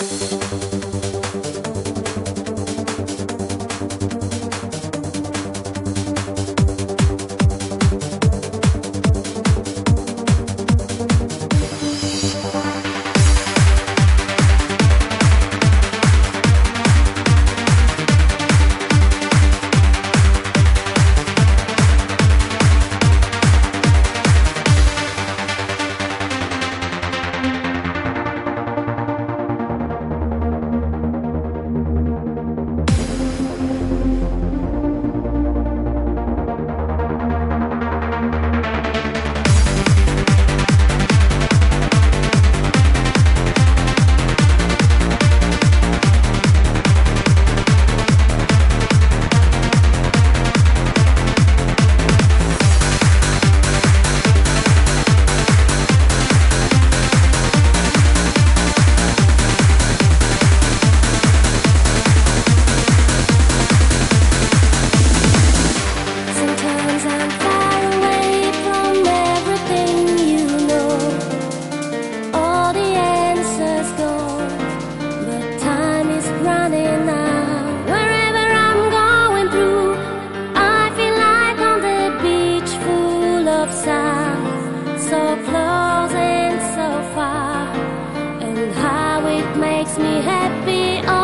Sometimes happy